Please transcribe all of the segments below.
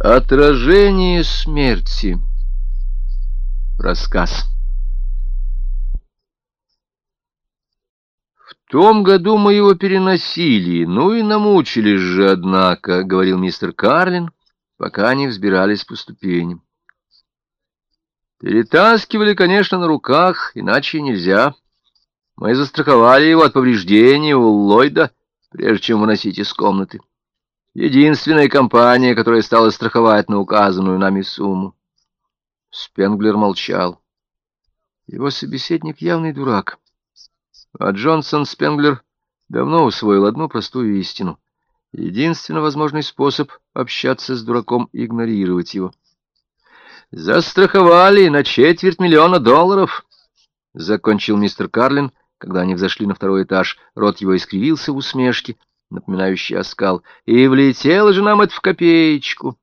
Отражение смерти. Рассказ. В том году мы его переносили, ну и намучились же, однако, — говорил мистер Карлин, пока они взбирались по ступеням. Перетаскивали, конечно, на руках, иначе нельзя. Мы застраховали его от повреждений у Ллойда, прежде чем выносить из комнаты. Единственная компания, которая стала страховать на указанную нами сумму. Спенглер молчал. Его собеседник явный дурак. А Джонсон Спенглер давно усвоил одну простую истину. Единственно возможный способ общаться с дураком — игнорировать его. «Застраховали на четверть миллиона долларов!» — закончил мистер Карлин, когда они взошли на второй этаж. Рот его искривился в усмешке — напоминающий оскал, и влетело же нам это в копеечку.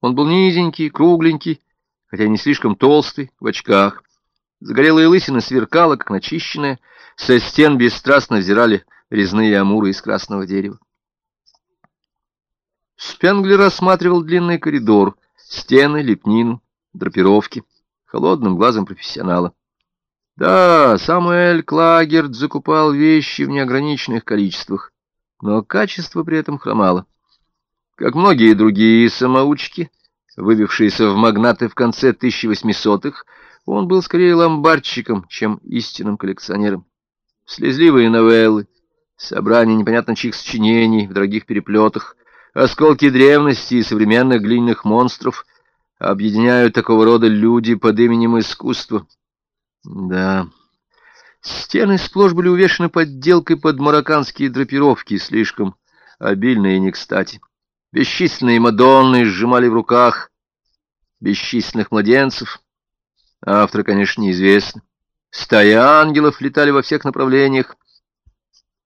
Он был низенький, кругленький, хотя не слишком толстый, в очках. Загорелая лысина сверкала, как начищенная, со стен бесстрастно взирали резные амуры из красного дерева. Спенглер рассматривал длинный коридор, стены, лепнину, драпировки, холодным глазом профессионала. Да, Самуэль Клагерт закупал вещи в неограниченных количествах, но качество при этом хромало. Как многие другие самоучки, выбившиеся в магнаты в конце 1800-х, он был скорее ломбардчиком, чем истинным коллекционером. Слезливые новеллы, собрания непонятно чьих сочинений в дорогих переплетах, осколки древности и современных глиняных монстров объединяют такого рода люди под именем искусства — да, стены сплошь были увешаны подделкой под марокканские драпировки, слишком обильные и не кстати. Бесчисленные мадонны сжимали в руках бесчисленных младенцев. Авторы, конечно, неизвестны. Стаи ангелов летали во всех направлениях.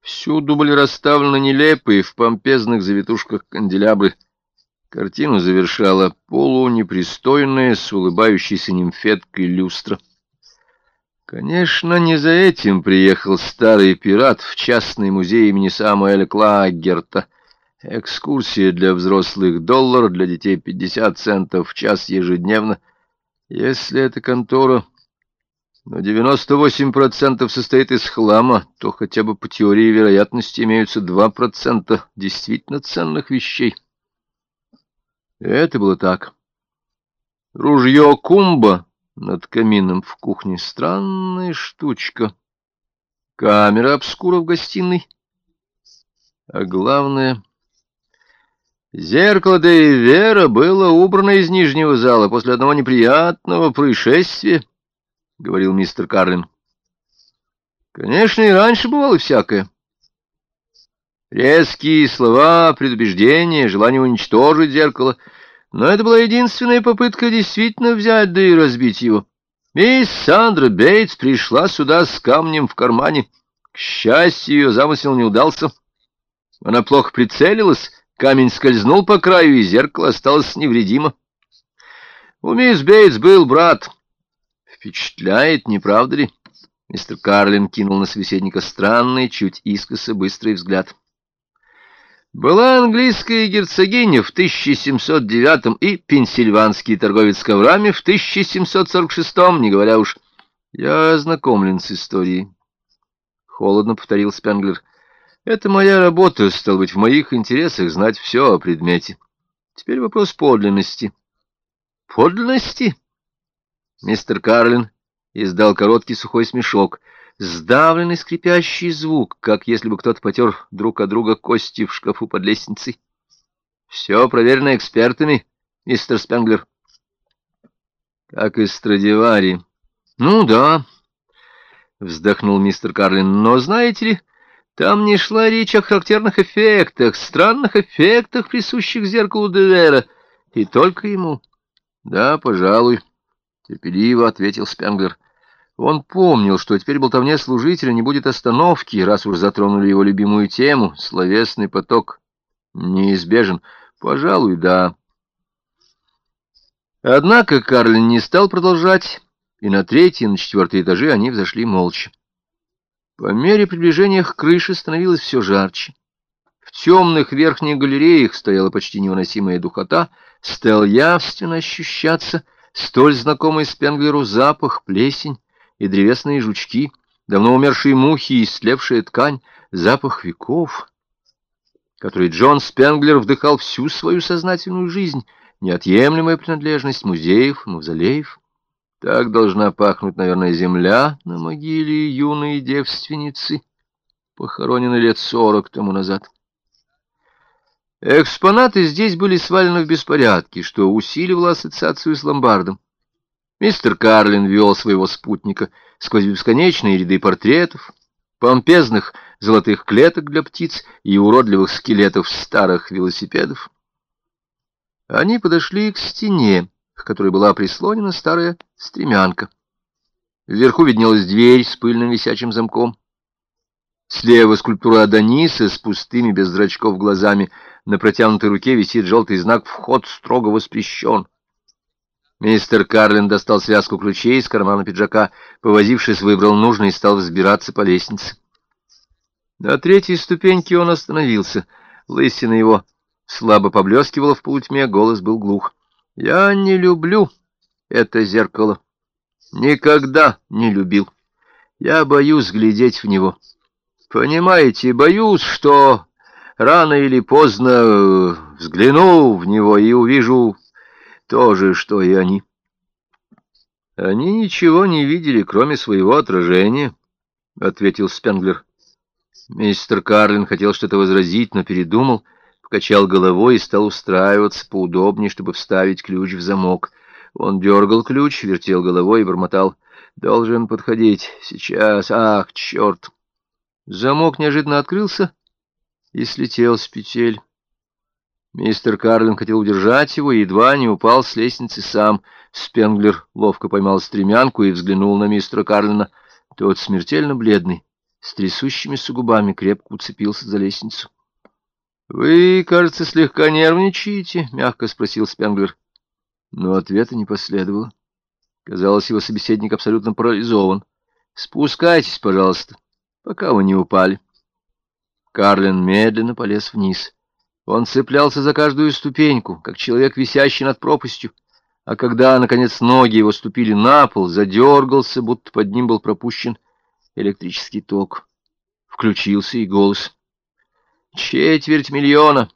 Всюду были расставлены нелепые в помпезных завитушках канделябры. Картину завершала полунепристойная с улыбающейся нимфеткой люстра. Конечно, не за этим приехал старый пират в частный музей имени Самуэля Клагерта. Экскурсия для взрослых доллар, для детей 50 центов в час ежедневно. Если эта контора на 98% состоит из хлама, то хотя бы по теории вероятности имеются 2% действительно ценных вещей. Это было так. Ружье Кумба над камином в кухне. Странная штучка. Камера обскура в гостиной. А главное... Зеркало де Вера было убрано из нижнего зала после одного неприятного происшествия, — говорил мистер Карлин. Конечно, и раньше бывало всякое. Резкие слова, предубеждения, желание уничтожить зеркало — но это была единственная попытка действительно взять, да и разбить его. Мисс Сандра Бейтс пришла сюда с камнем в кармане. К счастью, ее замысел не удался. Она плохо прицелилась, камень скользнул по краю, и зеркало осталось невредимо. У мисс Бейтс был брат. Впечатляет, не правда ли? Мистер Карлин кинул на собеседника странный, чуть искоса, быстрый взгляд. Была английская герцогиня в 1709 и пенсильванский торговец коврами в 1746, не говоря уж... Я ознакомлен с историей. Холодно повторил Спенглер. Это моя работа, стал быть, в моих интересах знать все о предмете. Теперь вопрос подлинности. Подлинности? Мистер Карлин издал короткий сухой смешок — сдавленный скрипящий звук, как если бы кто-то потер друг от друга кости в шкафу под лестницей. Все проверено экспертами, мистер Спенглер. Как из Страдивари. Ну да, вздохнул мистер Карлин. Но знаете ли, там не шла речь о характерных эффектах, странных эффектах, присущих зеркалу Девера, и только ему. Да, пожалуй, терпеливо ответил Спенглер. Он помнил, что теперь болтовне служителя не будет остановки, раз уж затронули его любимую тему, словесный поток неизбежен. Пожалуй, да. Однако Карлин не стал продолжать, и на третий и на четвертый этажи они взошли молча. По мере приближения к крыше становилось все жарче. В темных верхних галереях стояла почти невыносимая духота, стал явственно ощущаться столь знакомый Спенглеру запах, плесень и древесные жучки, давно умершие мухи и истлевшая ткань, запах веков, который Джон Спенглер вдыхал всю свою сознательную жизнь, неотъемлемая принадлежность музеев, мавзолеев. Так должна пахнуть, наверное, земля на могиле юной девственницы, похороненной лет сорок тому назад. Экспонаты здесь были свалены в беспорядке, что усиливало ассоциацию с ломбардом. Мистер Карлин вел своего спутника сквозь бесконечные ряды портретов, помпезных золотых клеток для птиц и уродливых скелетов старых велосипедов. Они подошли к стене, к которой была прислонена старая стремянка. Вверху виднелась дверь с пыльным висячим замком. Слева скульптура Адониса с пустыми без зрачков глазами. На протянутой руке висит желтый знак «Вход строго воспрещен». Мистер Карлин достал связку ключей из кармана пиджака, повозившись, выбрал нужный и стал взбираться по лестнице. На третьей ступеньке он остановился. Лысина его слабо поблескивала в полутьме, голос был глух. «Я не люблю это зеркало. Никогда не любил. Я боюсь глядеть в него. Понимаете, боюсь, что рано или поздно э, взгляну в него и увижу то же, что и они. Они ничего не видели, кроме своего отражения, — ответил Спенглер. Мистер Карлин хотел что-то возразить, но передумал, покачал головой и стал устраиваться поудобнее, чтобы вставить ключ в замок. Он дергал ключ, вертел головой и бормотал. «Должен подходить. Сейчас. Ах, черт!» Замок неожиданно открылся и слетел с петель. Мистер Карлин хотел удержать его и едва не упал с лестницы сам. Спенглер ловко поймал стремянку и взглянул на мистера Карлина. Тот смертельно бледный, с трясущимися губами, крепко уцепился за лестницу. — Вы, кажется, слегка нервничаете? — мягко спросил Спенглер. Но ответа не последовало. Казалось, его собеседник абсолютно парализован. — Спускайтесь, пожалуйста, пока вы не упали. Карлин медленно полез вниз. Он цеплялся за каждую ступеньку, как человек, висящий над пропастью, а когда, наконец, ноги его ступили на пол, задергался, будто под ним был пропущен электрический ток. Включился и голос. «Четверть миллиона!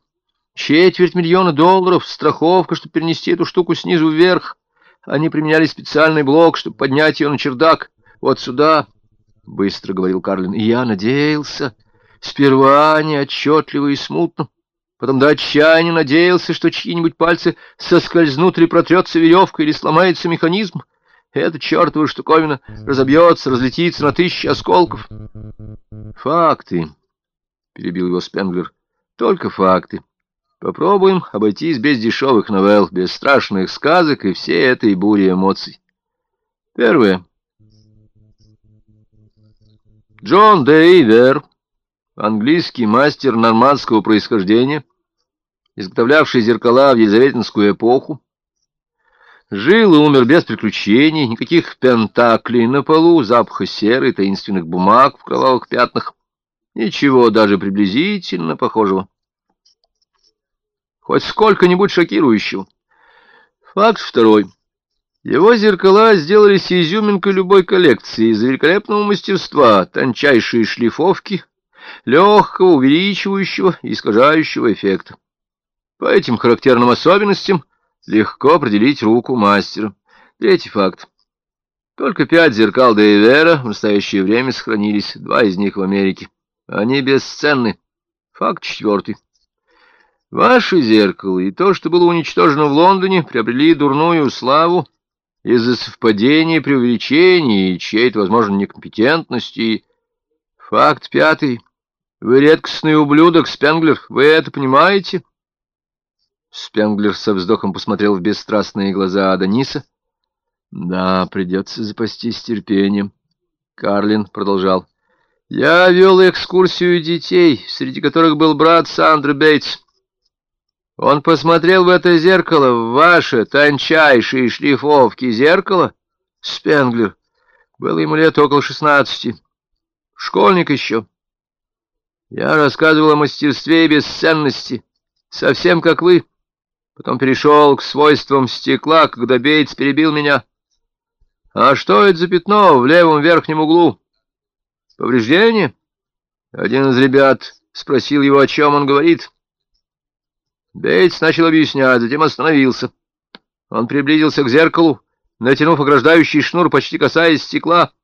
Четверть миллиона долларов! Страховка, чтобы перенести эту штуку снизу вверх! Они применяли специальный блок, чтобы поднять ее на чердак. Вот сюда!» — быстро говорил Карлин. «И я надеялся. Сперва неотчетливо и смутно. Потом до отчаяния надеялся, что чьи-нибудь пальцы соскользнут или протрется веревка, или сломается механизм. Эта чертова штуковина разобьется, разлетится на тысячи осколков. «Факты», — перебил его Спенглер, — «только факты. Попробуем обойтись без дешевых новелл, без страшных сказок и всей этой бури эмоций. Первое. Джон Дейвер английский мастер нормандского происхождения, изготовлявший зеркала в Елизаветинскую эпоху, жил и умер без приключений, никаких пентаклей на полу, запаха серы, таинственных бумаг в кровавых пятнах, ничего даже приблизительно похожего. Хоть сколько-нибудь шокирующего. Факт второй. Его зеркала сделались изюминкой любой коллекции из великолепного мастерства, тончайшие шлифовки — легкого, увеличивающего и искажающего эффекта. По этим характерным особенностям легко определить руку мастера. Третий факт. Только пять зеркал Дейвера в настоящее время сохранились, два из них в Америке. Они бесценны. Факт четвертый. Ваше зеркало и то, что было уничтожено в Лондоне, приобрели дурную славу из-за совпадения, преувеличений и чьей-то, возможно, некомпетентности. Факт пятый. Вы редкостный ублюдок, Спенглер, вы это понимаете? Спенглер со вздохом посмотрел в бесстрастные глаза Адониса. Да, придется запастись терпением. Карлин продолжал. Я вел экскурсию детей, среди которых был брат Сандры Бейтс. Он посмотрел в это зеркало, в ваше тончайшие шлифовки зеркало. Спенглер. Было ему лет около шестнадцати. Школьник еще. Я рассказывал о мастерстве и бесценности, совсем как вы. Потом перешел к свойствам стекла, когда Бейтс перебил меня. А что это за пятно в левом верхнем углу? Повреждение? Один из ребят спросил его, о чем он говорит. Бейтс начал объяснять, затем остановился. Он приблизился к зеркалу, натянув ограждающий шнур, почти касаясь стекла.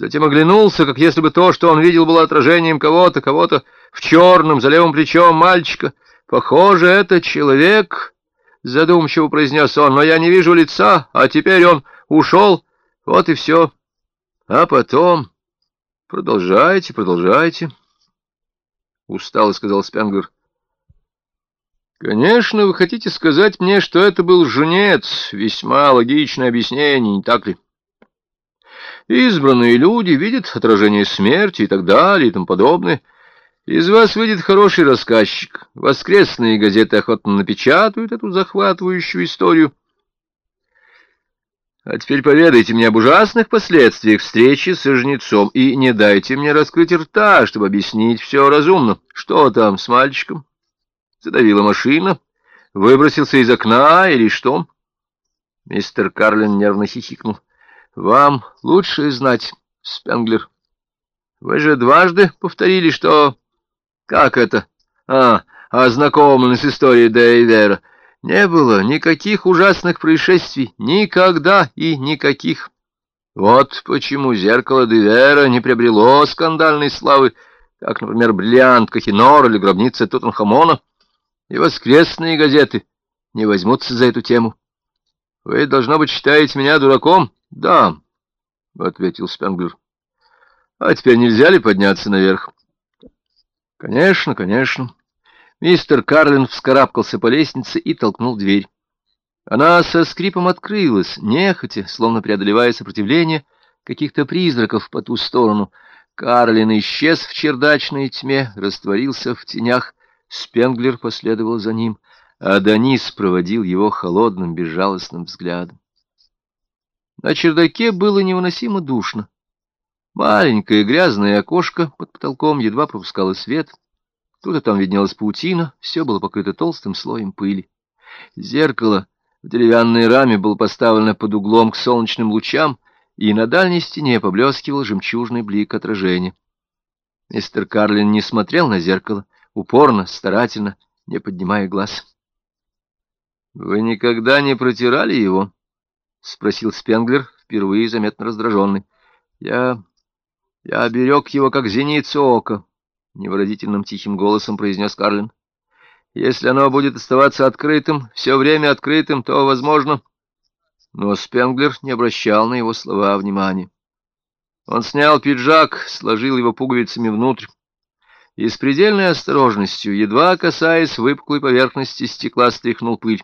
Затем оглянулся, как если бы то, что он видел, было отражением кого-то, кого-то в черном, за левым плечом мальчика. «Похоже, это человек», — задумчиво произнес он, — «но я не вижу лица, а теперь он ушел, вот и все. А потом...» «Продолжайте, продолжайте», — устало сказал Спенглер. «Конечно, вы хотите сказать мне, что это был жнец, весьма логичное объяснение, не так ли?» Избранные люди видят отражение смерти и так далее и тому подобное. Из вас выйдет хороший рассказчик. Воскресные газеты охотно напечатают эту захватывающую историю. А теперь поведайте мне об ужасных последствиях встречи с жнецом и не дайте мне раскрыть рта, чтобы объяснить все разумно. Что там с мальчиком? Задавила машина? Выбросился из окна или что? Мистер Карлин нервно хихикнул. Вам лучше знать, Спенглер. Вы же дважды повторили, что... Как это? А, ознакомлены с историей Дейвера. Не было никаких ужасных происшествий. Никогда и никаких. Вот почему зеркало Дейвера не приобрело скандальной славы, как, например, бриллиант Кахинор или гробница Тутанхамона. И воскресные газеты не возьмутся за эту тему. Вы, должно быть, считаете меня дураком? — Да, — ответил Спенглер. — А теперь нельзя ли подняться наверх? — Конечно, конечно. Мистер Карлин вскарабкался по лестнице и толкнул дверь. Она со скрипом открылась, нехотя, словно преодолевая сопротивление каких-то призраков по ту сторону. Карлин исчез в чердачной тьме, растворился в тенях. Спенглер последовал за ним, а Данис проводил его холодным, безжалостным взглядом. На чердаке было невыносимо душно. Маленькое грязное окошко под потолком едва пропускало свет. Тут и там виднелась паутина, все было покрыто толстым слоем пыли. Зеркало в деревянной раме было поставлено под углом к солнечным лучам, и на дальней стене поблескивал жемчужный блик отражения. Мистер Карлин не смотрел на зеркало, упорно, старательно, не поднимая глаз. — Вы никогда не протирали его? — спросил Спенглер, впервые заметно раздраженный. — Я... я берег его, как зеницу ока, — невыразительным тихим голосом произнес Карлин. — Если оно будет оставаться открытым, все время открытым, то, возможно... Но Спенглер не обращал на его слова внимания. Он снял пиджак, сложил его пуговицами внутрь и с предельной осторожностью, едва касаясь выпуклой поверхности стекла, стряхнул пыль.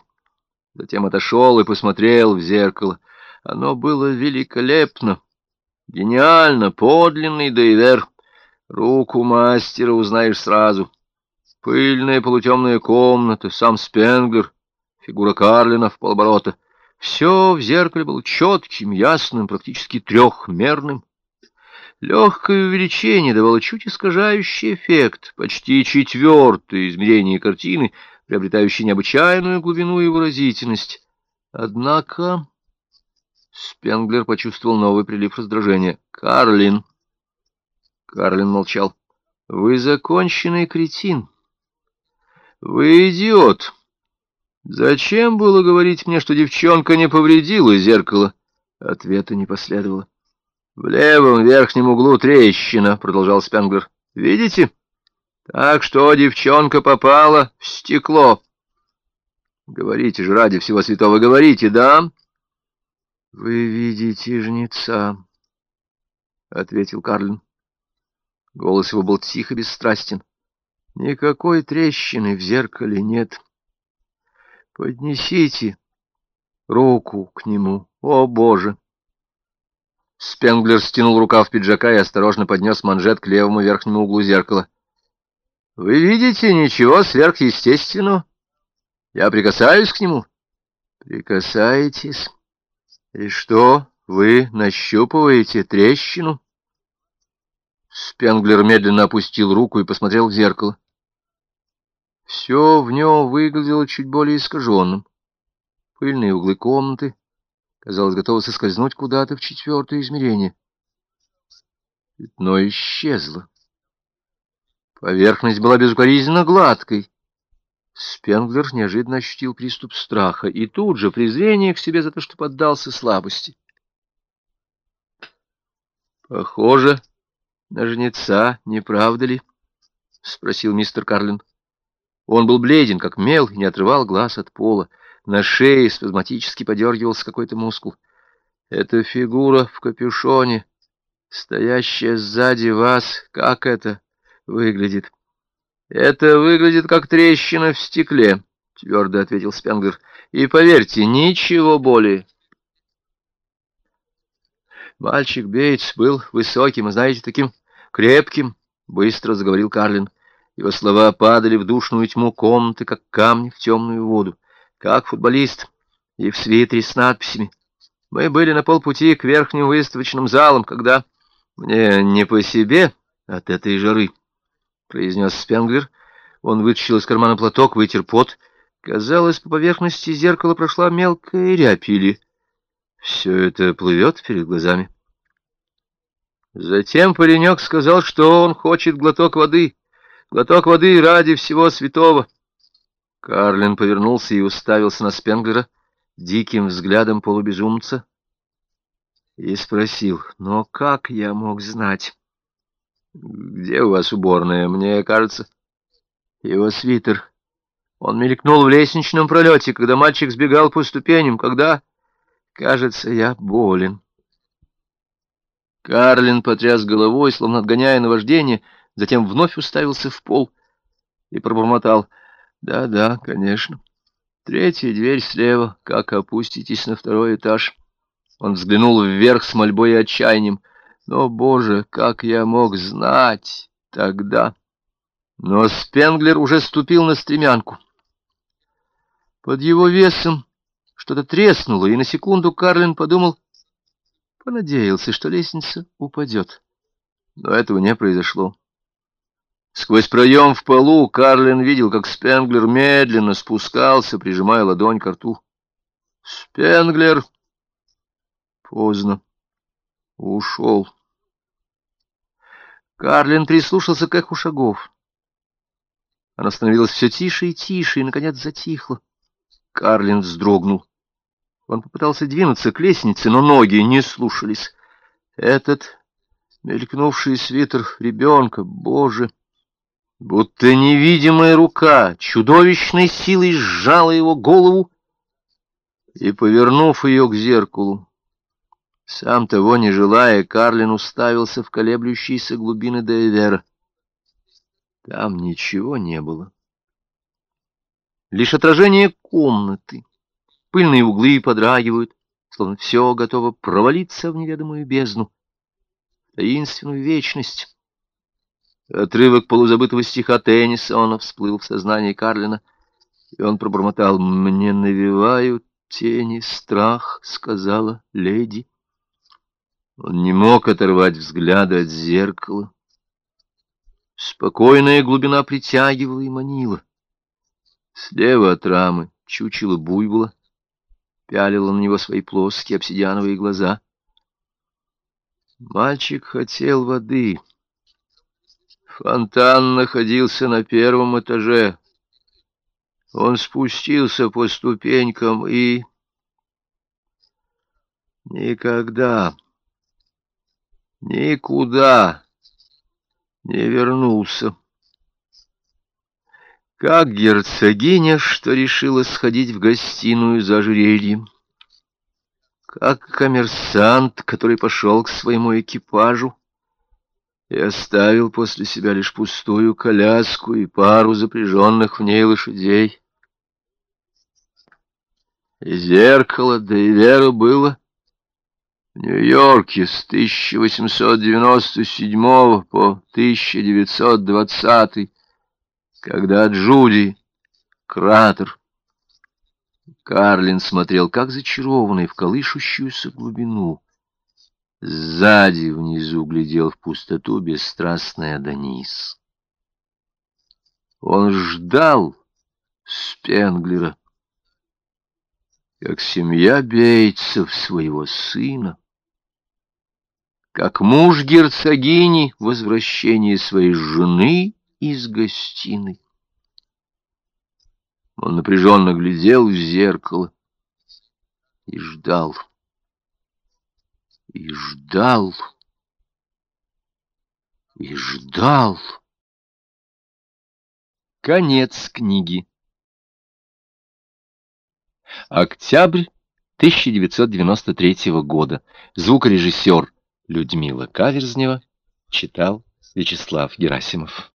Затем отошел и посмотрел в зеркало. Оно было великолепно, гениально, подлинный Дейвер. Руку мастера узнаешь сразу. Пыльная полутемная комната, сам Спенглер, фигура Карлина в полоборота. Все в зеркале было четким, ясным, практически трехмерным. Легкое увеличение давало чуть искажающий эффект, почти четвертое измерение картины — приобретающий необычайную глубину и выразительность. Однако Спенглер почувствовал новый прилив раздражения. «Карлин!» Карлин молчал. «Вы законченный кретин. Вы идиот. Зачем было говорить мне, что девчонка не повредила зеркало?» Ответа не последовало. «В левом верхнем углу трещина», — продолжал Спенглер. «Видите?» Так что девчонка попала в стекло. Говорите же, ради всего святого, говорите, да? Вы видите жнеца, — ответил Карлин. Голос его был тихо бесстрастен. Никакой трещины в зеркале нет. Поднесите руку к нему, о боже! Спенглер стянул рукав пиджака и осторожно поднес манжет к левому верхнему углу зеркала. Вы видите ничего сверхъестественного? Я прикасаюсь к нему. Прикасаетесь? И что, вы нащупываете трещину? Спенглер медленно опустил руку и посмотрел в зеркало. Все в нем выглядело чуть более искаженным. Пыльные углы комнаты, казалось, готовы соскользнуть куда-то в четвертое измерение. Пятно исчезло. Поверхность была безукоризненно гладкой. Спенглер неожиданно ощутил приступ страха и тут же презрение к себе за то, что поддался слабости. Похоже на жнеца, не правда ли? — спросил мистер Карлин. Он был бледен, как мел, и не отрывал глаз от пола. На шее спазматически подергивался какой-то мускул. Эта фигура в капюшоне, стоящая сзади вас, как это выглядит? Это выглядит как трещина в стекле, твердо ответил Спенглер. И поверьте, ничего более. Мальчик Бейтс был высоким, знаете, таким крепким, быстро заговорил Карлин. Его слова падали в душную тьму комнаты, как камни в темную воду. Как футболист и в свитере с надписями. Мы были на полпути к верхним выставочным залам, когда... Мне не по себе от этой жары, — произнес Спенглер. Он вытащил из кармана платок, вытер пот. Казалось, по поверхности зеркала прошла мелкая рябь или... Все это плывет перед глазами. Затем паренек сказал, что он хочет глоток воды. Глоток воды ради всего святого. Карлин повернулся и уставился на Спенглера диким взглядом полубезумца и спросил, «Но как я мог знать?» «Где у вас уборная? Мне кажется...» «Его свитер. Он мелькнул в лестничном пролете, когда мальчик сбегал по ступеням, когда...» «Кажется, я болен». Карлин потряс головой, словно отгоняя наваждение, — затем вновь уставился в пол и пробормотал. «Да-да, конечно. Третья дверь слева, как опуститесь на второй этаж». Он взглянул вверх с мольбой и отчаянием. «Но, боже, как я мог знать тогда!» Но Спенглер уже ступил на стремянку. Под его весом что-то треснуло, и на секунду Карлин подумал, понадеялся, что лестница упадет. Но этого не произошло. Сквозь проем в полу Карлин видел, как Спенглер медленно спускался, прижимая ладонь к рту. Спенглер поздно ушел. Карлин прислушался к эху шагов. Она становилась все тише и тише, и, наконец, затихла. Карлин вздрогнул. Он попытался двинуться к лестнице, но ноги не слушались. Этот мелькнувший свитер ребенка, боже! Будто невидимая рука чудовищной силой сжала его голову и, повернув ее к зеркалу, сам того не желая, Карлин уставился в колеблющиеся глубины Дейвера. Там ничего не было. Лишь отражение комнаты. Пыльные углы подрагивают, словно все готово провалиться в неведомую бездну, таинственную вечность. Отрывок полузабытого стиха Теннисона всплыл в сознании Карлина, и он пробормотал «Мне навевают тени страх», — сказала леди. Он не мог оторвать взгляда от зеркала. Спокойная глубина притягивала и манила. Слева от рамы чучело буйвола, пялило на него свои плоские обсидиановые глаза. Мальчик хотел воды — Фонтан находился на первом этаже. Он спустился по ступенькам и... Никогда, никуда не вернулся. Как герцогиня, что решила сходить в гостиную за ожерельем. Как коммерсант, который пошел к своему экипажу и оставил после себя лишь пустую коляску и пару запряженных в ней лошадей. И зеркало, да и вера было Нью-Йорке с 1897 по 1920, когда Джуди, кратер, Карлин смотрел, как зачарованный, в колышущуюся глубину. Сзади внизу глядел в пустоту бесстрастный Адонис. Он ждал Спенглера, как семья бейцев своего сына, как муж герцогини возвращение своей жены из гостиной. Он напряженно глядел в зеркало и ждал и ждал, и ждал. Конец книги. Октябрь 1993 года. Звукорежиссер Людмила Каверзнева читал Вячеслав Герасимов.